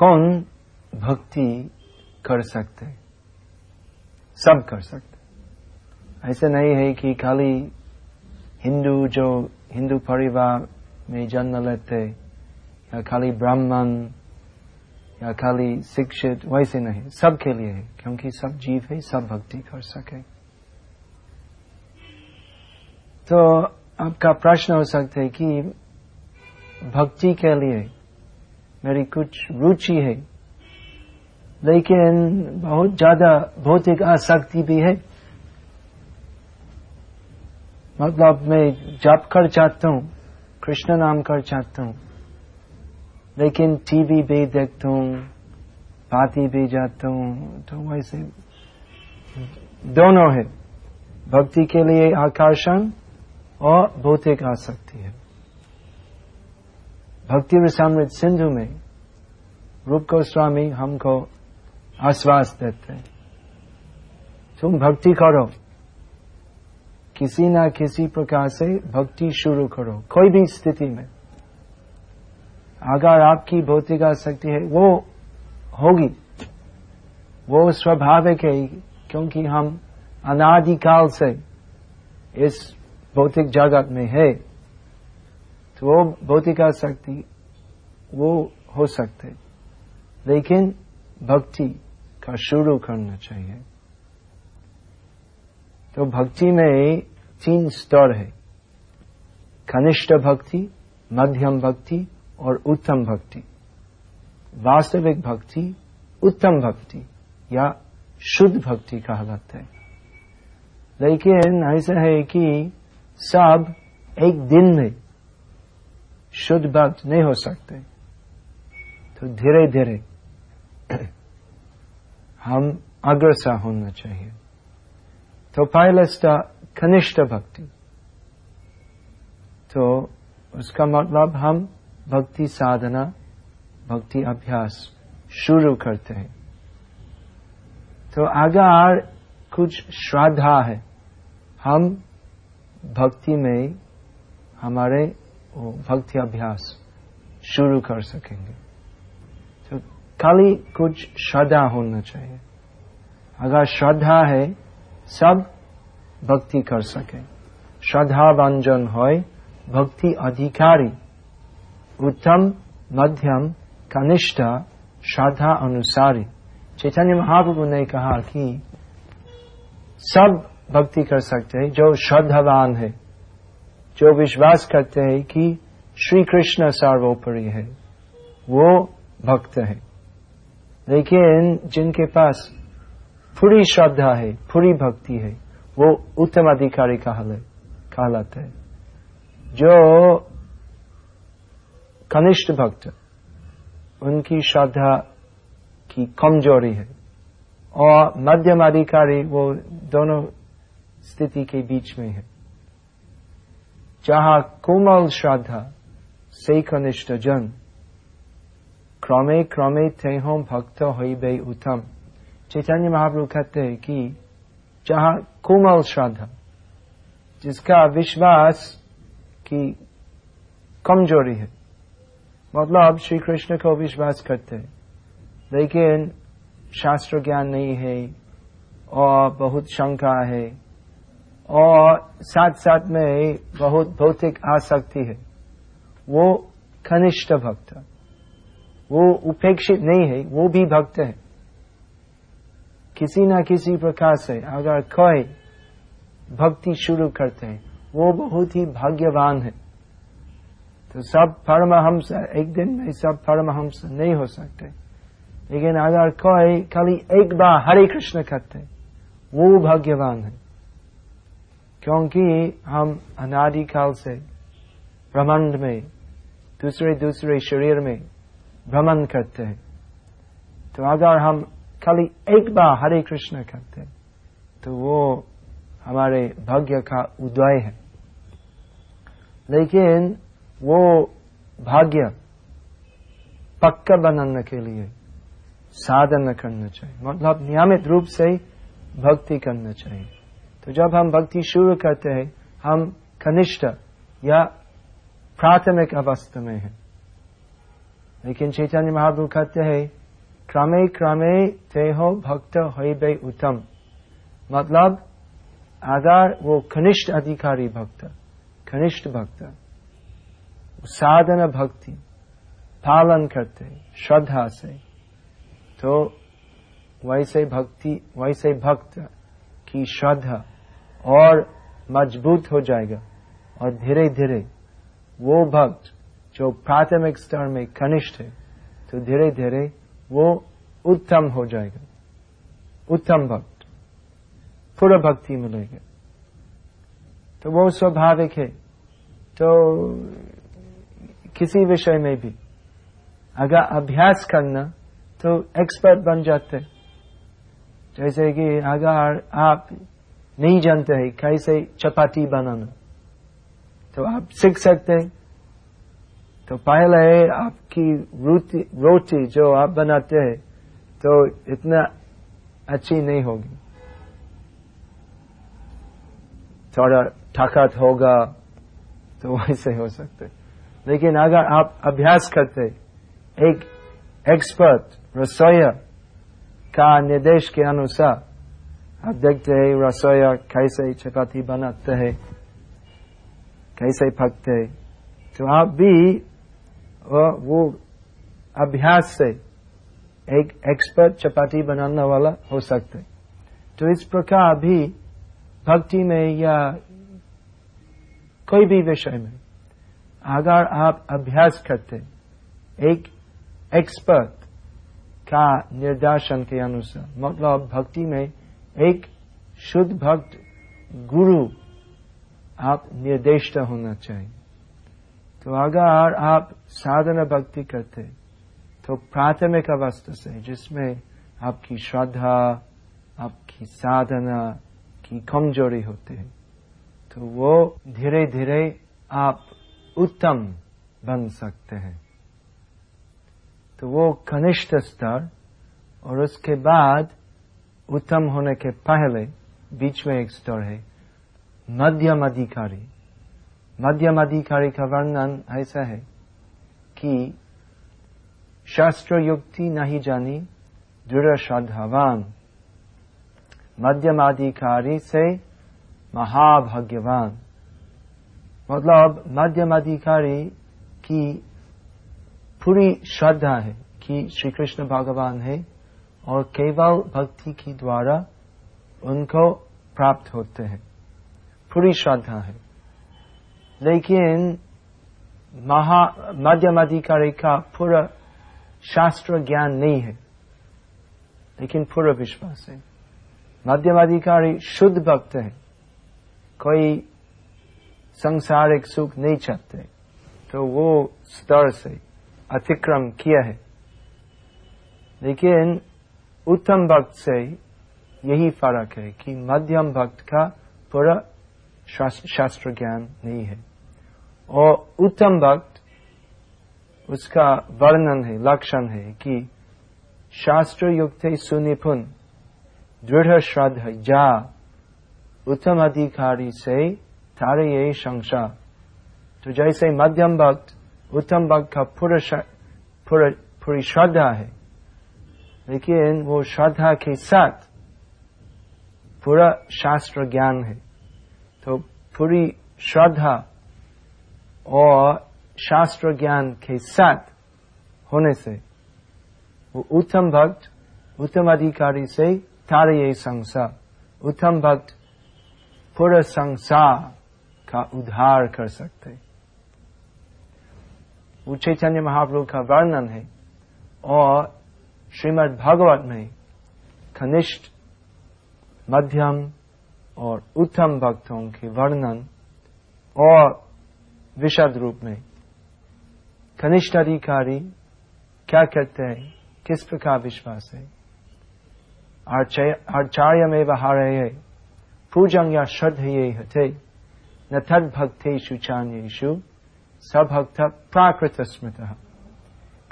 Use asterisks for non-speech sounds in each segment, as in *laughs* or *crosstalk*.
कौन भक्ति कर सकते सब कर सकते ऐसे नहीं है कि खाली हिंदू जो हिंदू परिवार में जन्म लेते या खाली ब्राह्मण, या खाली शिक्षित, वैसे नहीं। सब के लिए है, क्योंकि सब जीव है, सब भक्ति कर सके। तो आपका प्रश्न हो सकता है कि भक्ति के लिए मेरी कुछ रुचि है। लेकिन बहुत ज़्यादा भौतिक आसक्ति भी है। मतलब मैं जप कर चाहता हूँ, कृष्ण नाम कर चाहता हूँ, लेकिन टीवी भी देखता हूँ, पार्टी भी जाता हूँ तो वैसे दोनों है। भक्ति के लिए आकर्षण और भौतिक आसक्ति है। भक्ति रसामृत सिंधु में रूप गोस्वामी हमको आश्वास देते हैं। तुम भक्ति करो। किसी ना किसी प्रकार से भक्ति शुरू करो, कोई भी स्थिति में। अगर आपकी भौतिक आसक्ति है, वो होगी। वो स्वाभाविक है, क्योंकि हम अनादिकाल से इस भौतिक जगत में है। तो वो भौतिक आसक्ति, वो हो सकते लेकिन भक्ति का शुरू करना चाहिए। तो भक्ति में तीन स्तर है। कनिष्ठ भक्ति, मध्यम भक्ति और उत्तम भक्ति। वास्तविक भक्ति, उत्तम भक्ति या शुद्ध भक्ति कहलाते है। लेकिन ऐसा है कि सब एक दिन में शुद्ध भक्त नहीं हो सकते। तो धीरे धीरे *clears throat* हम अग्रसर होना चाहिए। तो पहले कनिष्ठ भक्ति। तो उसका मतलब हम भक्ति साधना, भक्ति अभ्यास शुरू करते हैं। तो अगर कुछ श्रद्धा है। हम भक्ति में हमारे वो भक्ति अभ्यास शुरू कर सकेंगे। तो खाली कुछ श्रद्धा होना चाहिए। अगर श्रद्धा है, सब भक्ति कर सके। श्रद्धा व्यंजन हो भक्ति अधिकारी, उत्तम, मध्यम, कनिष्ठ, श्रद्धा अनुसारी। चैतन्य महाप्रभु ने कहा कि सब भक्ति कर सकते हैं, जो श्रद्धावान है। जो विश्वास करते हैं कि श्री कृष्ण सर्वोपरि है, वो भक्त है। लेकिन जिनके पास पूरी श्रद्धा है, पूरी भक्ति है, वो उत्तम अधिकारी कहलाते हैं। जो कनिष्ठ भक्त, उनकी श्रद्धा की कमज़ोरी है, और मध्यम अधिकारी वो दोनों स्थिति के बीच में है। जहाँ कोमल श्रद्धा से कनिष्ठ जन, क्रमे क्रमे थे हो भक्त हो बे उत्तम। चैतन्य महाप्रभु कहते हैं कि जहाँ कोमल श्रद्धा, जिसका विश्वास की कमज़ोरी है मतलब श्री कृष्ण को विश्वास करते हैं, लेकिन शास्त्र ज्ञान नहीं है और बहुत शंका है और साथ साथ में बहुत भौतिक आसक्ति है। वो कनिष्ठ भक्त वो उपेक्षित नहीं है, वो भी भक्त है। किसी न किसी प्रकार से अगर कोई भक्ति शुरू करते हैं, वो बहुत ही भाग्यवान है। तो सब परमहंस, एक दिन में सब परमहंस नहीं हो सकते। लेकिन अगर कोई खाली एक बार हरे कृष्ण करते वो भाग्यवान है। क्योंकि हम अनादिकाल से ब्रह्मांड में, दूसरे दूसरे शरीर में भ्रमण करते हैं। तो अगर हम खाली एक बार हरे कृष्ण करते हैं तो वो हमारे भाग्य का उदय है। लेकिन वो भाग्य पक्का बनाने के लिए साधन करना चाहिए मतलब नियमित रूप से भक्ति करना चाहिए। तो जब हम भक्ति शुरू करते हैं, हम कनिष्ठ या प्राथमिक अवस्था में हैं। लेकिन चैतन्य महाप्रभु कहते हैं, क्रमे क्रमे ते हो भक्त हो उत्तम। मतलब अगर वो कनिष्ठ अधिकारी भक्त, कनिष्ठ भक्त, साधन भक्ति, पालन करते, श्रद्धा से तो वैसे भक्ति, वैसे भक्त की श्रद्धा और मज़बूत हो जाएगा। और धीरे धीरे वो भक्त जो प्राथमिक स्तर में कनिष्ठ है तो धीरे धीरे वो उत्तम हो जाएगा। उत्तम भक्त पूरा भक्ति मिलेगा। तो वो स्वाभाविक है। तो किसी विषय में भी अगर अभ्यास करना तो एक्सपर्ट बन जाते। जैसे कि अगर आप नहीं जानते हैं, कैसे चपाती बनाना। तो आप सीख सकते हैं। तो पहले आपकी रोटी रोटी जो आप बनाते हैं तो इतना अच्छी नहीं होगी। थोड़ा ताकत होगा तो *laughs* वैसे हो सकते लेकिन अगर आप अभ्यास करते एक एक्सपर्ट रसोया का निर्देश के अनुसार आप देखते हैं रसोया कैसे चपाती बनाते हैं, कैसे पकते हैं। तो आप भी वो अभ्यास से एक एक्सपर्ट चपाती बनाने वाला हो सकते तो इस प्रकार भी भक्ति में या कोई भी विषय में अगर आप अभ्यास करते एक एक्सपर्ट का निर्देशन के अनुसार मतलब भक्ति में एक शुद्ध भक्त गुरु आप निर्देश होना चाहिए। तो अगर आप साधना भक्ति करते तो प्राथमिक अवस्था से, जिसमें आपकी श्रद्धा, आपकी साधना की कमज़ोरी होती है तो वो धीरे धीरे आप उत्तम बन सकते हैं। तो वो कनिष्ठ स्तर, और उसके बाद उत्तम होने के पहले बीच में एक स्तर है। मध्यम अधिकारी मध्यम अधिकारी का वर्णन ऐसा है कि शास्त्र युक्ति नहीं जानी दृढ़ श्रद्धावान मध्यम अधिकारी से महाभाग्यवान। मतलब मध्यम अधिकारी की पूरी श्रद्धा है कि श्री कृष्ण भगवान है। और केवल भक्ति की द्वारा उनको प्राप्त होते हैं। पूरी श्रद्धा है। लेकिन महा मध्यम अधिकारी का पूरा शास्त्र ज्ञान नहीं है। लेकिन पूरा विश्वास है। मध्यम अधिकारी शुद्ध भक्त है। कोई संसारिक सुख नहीं चाहते। तो वो स्तर से अतिक्रम किया है। लेकिन उत्तम भक्त से यही फ़र्क है कि मध्यम भक्त का पूरा शास्त्र ज्ञान नहीं है। और उत्तम भक्त, उसका वर्णन है, लक्षण है कि शास्त्र युक्त सुनिपुण, दृढ़ श्रद्धा, जा, उत्तम अधिकारी से तारे ये संसार तो जैसे मध्यम भक्त, उत्तम भक्त का पूरा पूरी श्रद्धा है लेकिन वो श्रद्धा के साथ पूरा शास्त्र ज्ञान है। तो पूरी श्रद्धा और शास्त्र ज्ञान के साथ होने से वो उत्तम भक्त, उत्तम अधिकारी से तारे ये संसार, उत्तम भक्त पूरा संसार का उद्धार कर सकते वो चैतन्य महाप्रभु का वर्णन है और श्रीमद् भागवत में कनिष्ठ, मध्यम और उत्तम भक्तों के वर्णन और विशद रूप में कनिष्ठ अधिकारी क्या कहते हैं, किस प्रकार विश्वास है? आचार्य में हारे पूजंग या श्रद्धये हते, न तद भक्तेषु चान्येषु सभक्त प्राकृत स्मृत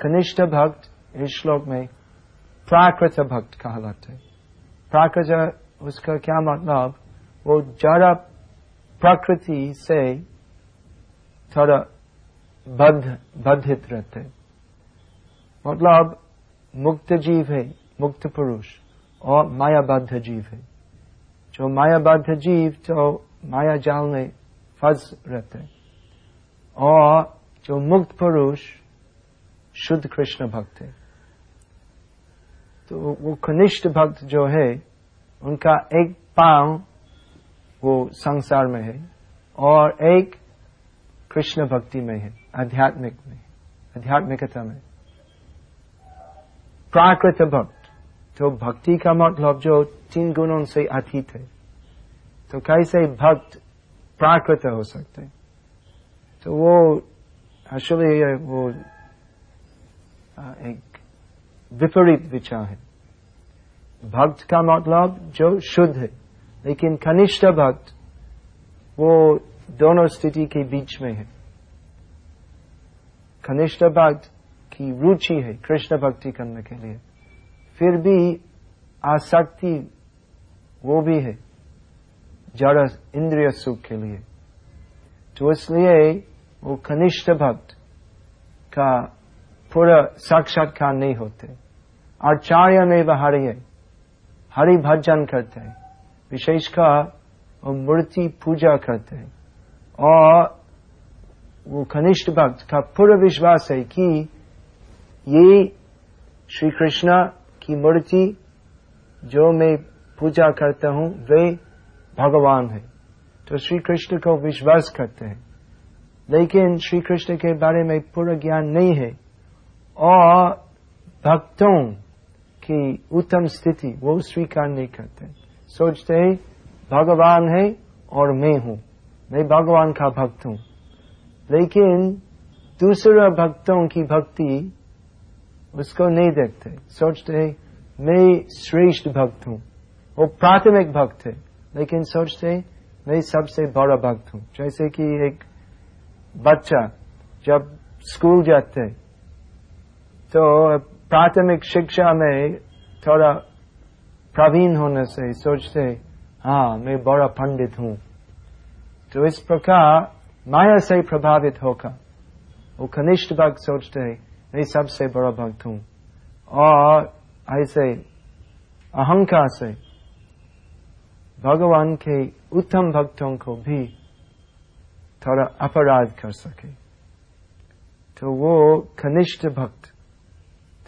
कनिष्ठ भक्त इस श्लोक में प्राकृत भक्त कहलाते प्राकृत उसका क्या मतलब? वो जरा प्रकृति से थोड़ा बद्ध, बद्धित रहते मतलब मुक्त जीव है, मुक्त पुरुष और मायाबद्ध जीव है। जो मायाबद्ध जीव तो माया जाल में फंस रहते और जो मुक्त पुरुष, शुद्ध कृष्ण भक्त है। तो वो कनिष्ठ भक्त जो है, उनका एक पाँव वो संसार में है और एक कृष्ण भक्ति में है, आध्यात्मिक में, आध्यात्मिकता में। प्राकृत भक्त तो भक्ति का मतलब जो तीन गुणों से अतीत है तो कैसे भक्त प्राकृत हो सकते तो वो एक्चुअली वो एक विपरीत विचार है। भक्त का मतलब जो शुद्ध है, लेकिन कनिष्ठ भक्त, वो दोनों स्थिति के बीच में है। कनिष्ठ भक्त की रुचि है कृष्ण भक्ति करने के लिए। फिर भी आसक्ति वो भी है, जड़ इंद्रिय सुख के लिए। तो इसलिए वो कनिष्ठ भक्त का पूरा साक्षात्कार नहीं होते। आचार्य में वह हरि है हरि भजन करते हैं। विशेषकर वो मूर्ति पूजा करते हैं। और वो कनिष्ठ भक्त का पूरा विश्वास है कि ये श्री कृष्ण की मूर्ति जो मैं पूजा करता हूँ, वे भगवान है। तो श्री कृष्ण को विश्वास करते हैं। लेकिन श्री कृष्ण के बारे में पूरा ज्ञान नहीं है। और भक्तों की उत्तम स्थिति वो स्वीकार नहीं करते सोचते हैं भगवान है और मैं हूँ मैं भगवान का भक्त हूँ लेकिन दूसरे भक्तों की भक्ति उसको नहीं देखते सोचते हैं मैं श्रेष्ठ भक्त हूँ वो प्राथमिक भक्त है लेकिन सोचते हैं मैं सबसे बड़ा भक्त हूँ जैसे कि एक बच्चा जब स्कूल जाते तो प्राथमिक शिक्षा में थोड़ा प्रवीण होने से सोचते हाँ मैं बड़ा पंडित हूँ। तो इस प्रकार माया से प्रभावित होकर वो कनिष्ठ भक्त सोचते हैं, मैं सबसे बड़ा भक्त हूँ। और ऐसे अहंकार से भगवान के उत्तम भक्तों को भी थोड़ा अपराध कर सके। तो वो कनिष्ठ भक्त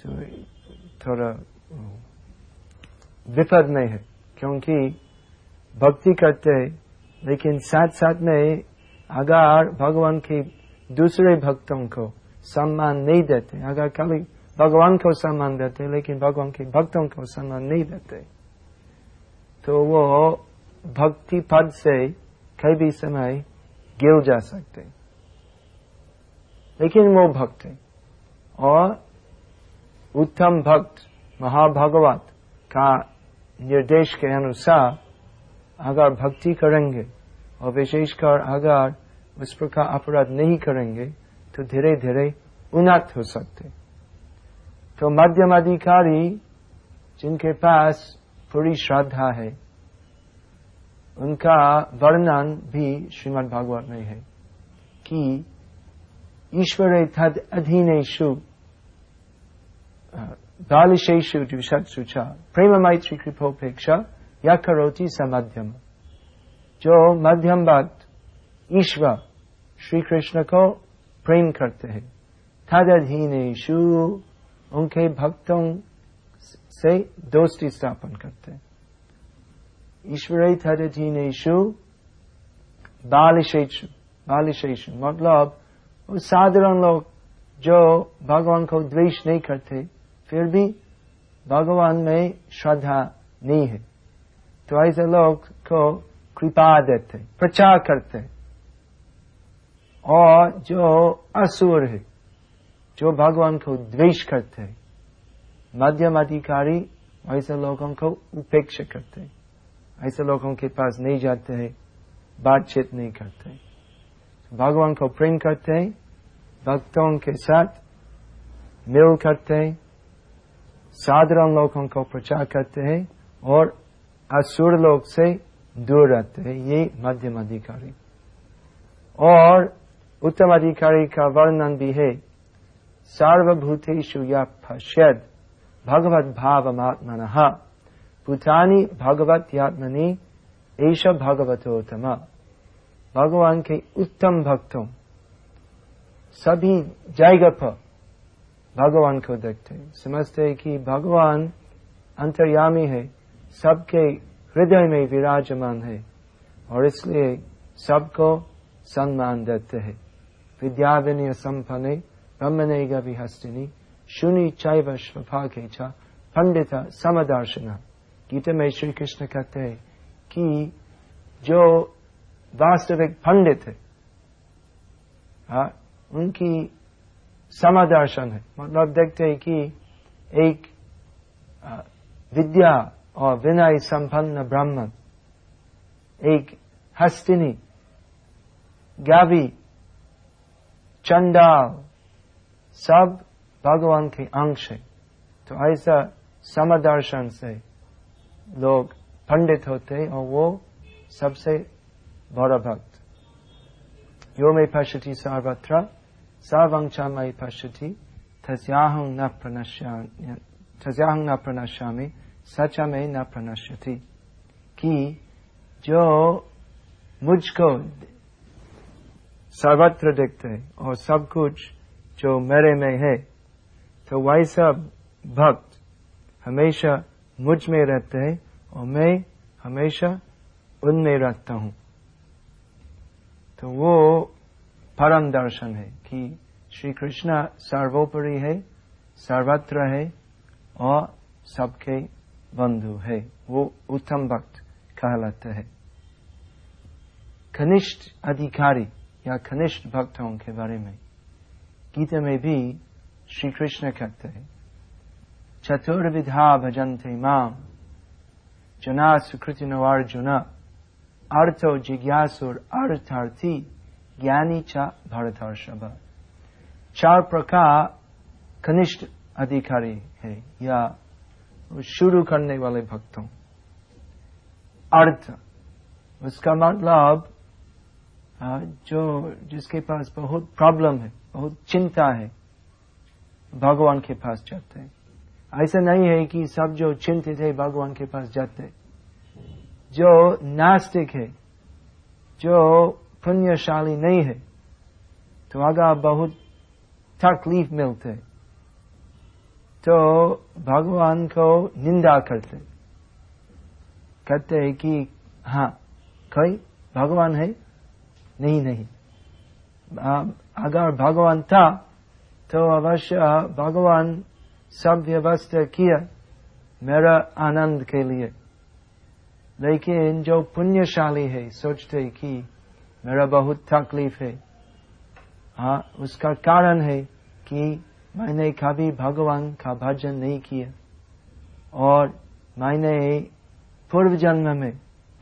तो थोड़ा विपद में है, क्योंकि भक्ति करते लेकिन साथ साथ में अगर भगवान के दूसरे भक्तों को सम्मान नहीं देते, अगर कभी भगवान को सम्मान देते, लेकिन भगवान के भक्तों को सम्मान नहीं देते तो वो भक्ति पद से कई भी समय गिर जा सकते लेकिन वो भक्त है, और उत्तम भक्त, महाभागवत, का निर्देश के अनुसार अगर भक्ति करेंगे और विशेषकर अगर उस प्रकार अपराध नहीं करेंगे तो धीरे धीरे उन्नत हो सकते। तो मध्यम अधिकारी जिनके पास पूरी श्रद्धा है, उनका वर्णन भी श्रीमद् भागवत में है कि ईश्वर तद अधीनेशु प्रेम मैत्री कृपोपेक्षा या करोती स मध्यम जो मध्यम बात ईश्वर श्री कृष्ण को प्रेम करते हैं तदधीनेशु उनके भक्तों से दोस्ती स्थापन करते हैं ईश्वर तदधीनेशु बालिशेषु बालिशेषु मतलब साधारण लोग जो भगवान को द्वेष नहीं करते फिर भी भगवान में श्रद्धा नहीं है। तो ऐसे लोग को कृपा देते, प्रचार करते। और जो असुर है, जो भगवान को द्वेष करते, मध्यम अधिकारी ऐसे लोगों को उपेक्षा करते। ऐसे लोगों के पास नहीं जाते हैं बातचीत नहीं करते। भगवान को प्रेम करते हैं भक्तों के साथ मिल करते हैं साधारण लोगों को प्रचार करते हैं और असुर लोग से दूर रहते हैं। ये मध्यम अधिकारी। और उत्तम अधिकारी का वर्णन भी है, सार्वभूतेषु यः पश्यद् भगवद्भावमात्मन भूतानी भगवत्यात्मनि ऐश भगवतोत्तम। भगवान के उत्तम भक्तों। सभी जगह पर भगवान को देखते समझते कि भगवान अंतर्यामी है सबके हृदय में विराजमान है और इसलिए सबको सम्मान देते हैं। विद्या विनय संपन्न ब्रह्मने गविहस्तिनी शुनि चैव स्वभागे छ पंडित समदर्शन। गीता में श्री कृष्ण कहते हैं कि जो वास्तविक पंडित है हाँ, उनकी समदर्शन है। मतलब देखते हैं कि एक विद्या और विनय संपन्न ब्राह्मण, एक हस्तिनी गावी चंडाल, सब भगवान के अंश है। तो ऐसा समदर्शन से लोग पंडित होते हैं और वो सबसे बड़ा भक्त। यो में पश्यति सर्वत्र। न प्रणश्या तस्याहं न प्रणश्यामी सच में न प्रणश्यति कि जो मुझको सर्वत्र देखते हैं और सब कुछ जो मेरे में है तो वैसा भक्त हमेशा मुझमें रहते हैं और मैं हमेशा उनमें रहता हूँ तो वो परम दर्शन कि श्री कृष्ण सर्वोपरि है, सर्वत्र है और सबके बंधु है। वो उत्तम भक्त कहलाते हैं। कनिष्ठ अधिकारी या कनिष्ठ भक्तों के बारे में गीता में भी श्री कृष्ण कहते हैं, चतुर्विधा भजन्ते माम जना सुकृति अर्जुन अर्थो जिज्ञासुर अर्थार्थी ज्ञानी च भरतर्षभ चार प्रकार कनिष्ठ अधिकारी है, या शुरू करने वाले भक्तों। अर्थ। उसका मतलब जो जिसके पास बहुत प्रॉब्लम है, बहुत चिंता है, भगवान के पास जाते हैं। ऐसा नहीं है कि सब जो चिंतित है, भगवान के पास जाते जो नास्तिक है, जो पुण्यशाली नहीं है। तो अगर बहुत तकलीफ़ मिलते। तो भगवान को निंदा करते। कहते हैं कि हाँ कोई भगवान है? नहीं नहीं। अगर भगवान था तो अवश्य भगवान सब व्यवस्था किया मेरा आनंद के लिए। लेकिन जो पुण्यशाली है, सोचते कि मेरा बहुत तकलीफ़ है। हाँ उसका कारण है कि मैंने कभी भगवान का भजन नहीं किया। और मैंने पूर्व जन्म में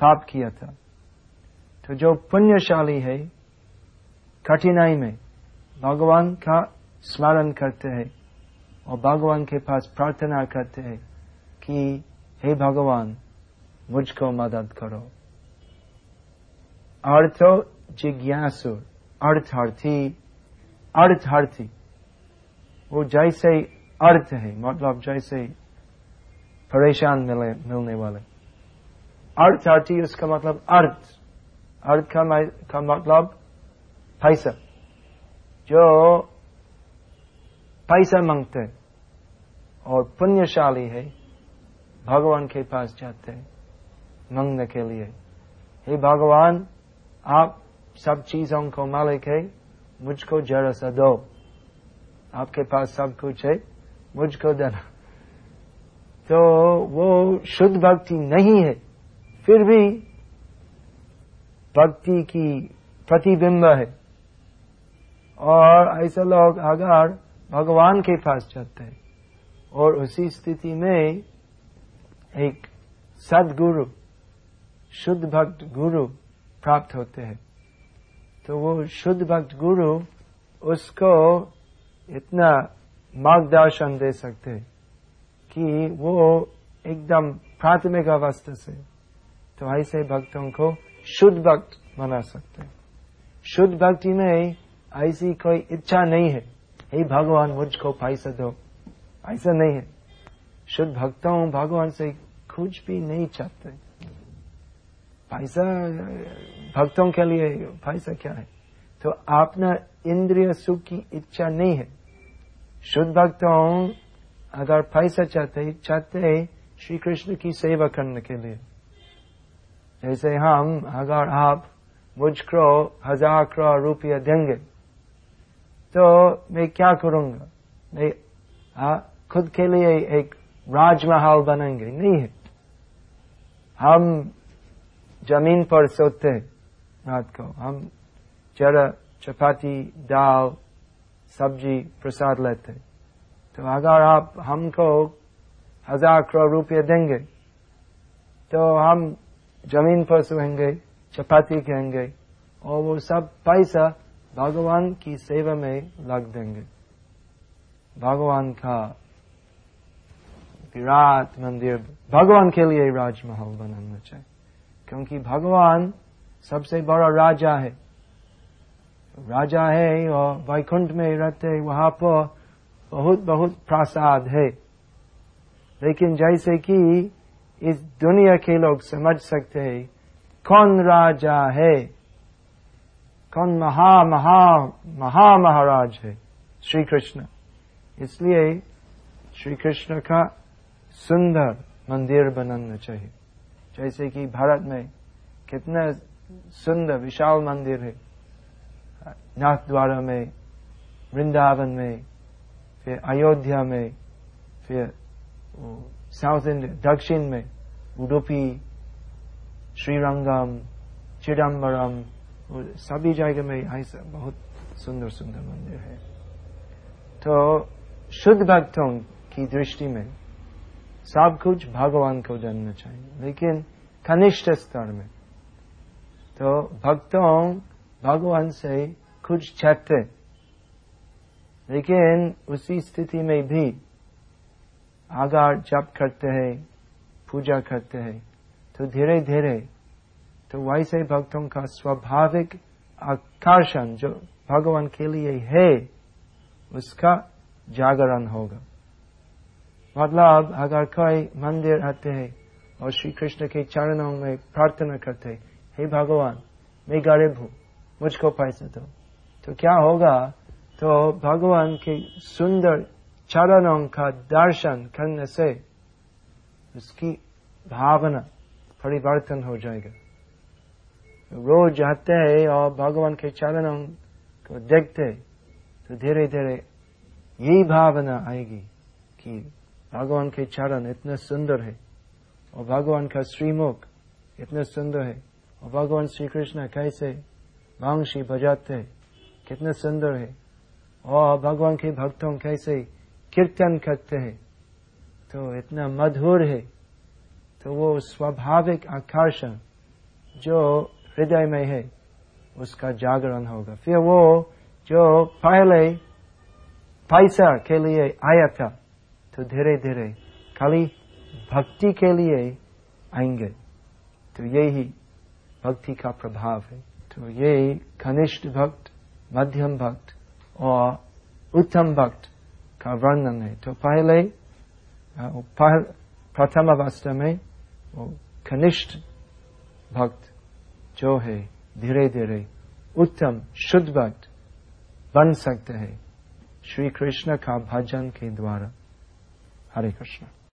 पाप किया था। तो जो पुण्यशाली है, कठिनाई में भगवान का स्मरण करते हैं और भगवान के पास प्रार्थना करते हैं कि, हे भगवान, मुझको मदद करो। अर्थ जिज्ञासु अर्थार्थी अर्थार्थी वो जैसे अर्थ है मतलब जैसे परेशान मिले मिलने वाले अर्थार्थी उसका मतलब अर्थ अर्थ का, का मतलब पैसा जो पैसा मांगते और पुण्यशाली है भगवान के पास जाते मांगने के लिए हे भगवान आप सब चीज़ों को मालिक है, मुझको जरा सा दो। आपके पास सब कुछ है, मुझको देना। तो वो शुद्ध भक्ति नहीं है, फिर भी भक्ति की प्रतिबिंब है। और ऐसे लोग अगर भगवान के पास जाते हैं, और उसी स्थिति में एक सदगुरु, शुद्ध भक्त गुरु प्राप्त होते हैं। तो वो शुद्ध भक्त गुरु उसको इतना मार्गदर्शन दे सकते हैं कि वो एकदम प्राथमिक अवस्था से तो ऐसे भक्तों को शुद्ध भक्त बना सकते हैं। शुद्ध भक्ति में ऐसी कोई इच्छा नहीं है। हे भगवान, मुझको पैसा दो। ऐसा नहीं है। शुद्ध भक्तों, भगवान से कुछ भी नहीं चाहते। पैसा भक्तों के लिए पैसा क्या है? तो अपना इंद्रिय सुख की इच्छा नहीं है। शुद्ध भक्तों अगर पैसा चाहते चाहते श्री कृष्ण की सेवा करने के लिए। जैसे हम अगर आप मुझको हज़ार करोड़ रुपया देंगे तो मैं क्या करूँगा? मैं आ, खुद के लिए एक राजमहल बनाएँगे। नहीं है। हम ज़मीन पर सोते रात को हम जरा चपाती, दाल, सब्ज़ी प्रसाद लेते तो अगर आप हमको हज़ार करोड़ रुपये देंगे तो हम ज़मीन पर सोएँगे, चपाती कहेंगे और वो सब पैसा भगवान की सेवा में लग देंगे। भगवान का विराट मंदिर, भगवान के लिए राजमहल बनाना चाहिए। क्योंकि भगवान सबसे बड़ा राजा है। राजा है और वैकुंठ में रहते वहाँ पर बहुत बहुत प्रसाद है। लेकिन जैसे कि इस दुनिया के लोग समझ सकते हैं, कौन राजा है? कौन महा महा महा महाराज है? श्री कृष्ण इसलिए श्री कृष्ण का सुंदर मंदिर बनाना चाहिए। जैसे कि भारत में कितना सुंदर, विशाल मंदिर है। नाथ द्वारा में, वृंदावन में, फिर अयोध्या में, फिर साउथ इंडिया, दक्षिण में, उडुपी, श्रीरंगम चिदम्बरम सभी जगह में ऐसा बहुत सुंदर सुंदर मंदिर है। तो शुद्ध भक्तों की दृष्टि में सब कुछ भगवान को जानना चाहिए। लेकिन कनिष्ठ स्तर में। तो भक्तों, भगवान से कुछ चाहते लेकिन उसी स्थिति में भी अगर जप करते हैं, पूजा करते हैं तो धीरे धीरे तो वैसे भक्तों का स्वाभाविक आकर्षण जो भगवान के लिए है, उसका जागरण होगा। मतलब अगर कोई मंदिर आते हैं और श्री कृष्ण के चरणों में प्रार्थना करते हे भगवान मैं गरीब हूँ मुझको पैसे दो तो क्या होगा तो भगवान के सुंदर चरणों का दर्शन करने से उसकी भावना परिवर्तन हो जाएगा रोज आते हैं और भगवान के चरणों को देखते तो धीरे धीरे यही भावना आएगी कि भगवान के चरण इतने सुंदर है, और भगवान का श्रीमुख इतने सुंदर है, और भगवान श्री कृष्ण कैसे वांशी बजाते कितने सुंदर है, और भगवान के भक्तों कैसे कीर्तन करते हैं। तो इतना मधुर है तो वो स्वाभाविक आकर्षण जो हृदय में है, उसका जागरण होगा। फिर वो जो पहले पैसा के लिए आया था तो धीरे धीरे खाली भक्ति के लिए आएँगे। तो यही भक्ति का प्रभाव है। तो ये कनिष्ठ भक्त, मध्यम भक्त और उत्तम भक्त का वर्णन है। तो पहले, प्रथम अवस्था में वो कनिष्ठ भक्त जो है, धीरे धीरे उत्तम, शुद्ध भक्त बन सकते हैं। श्री कृष्ण का भजन के द्वारा। हरे कृष्ण।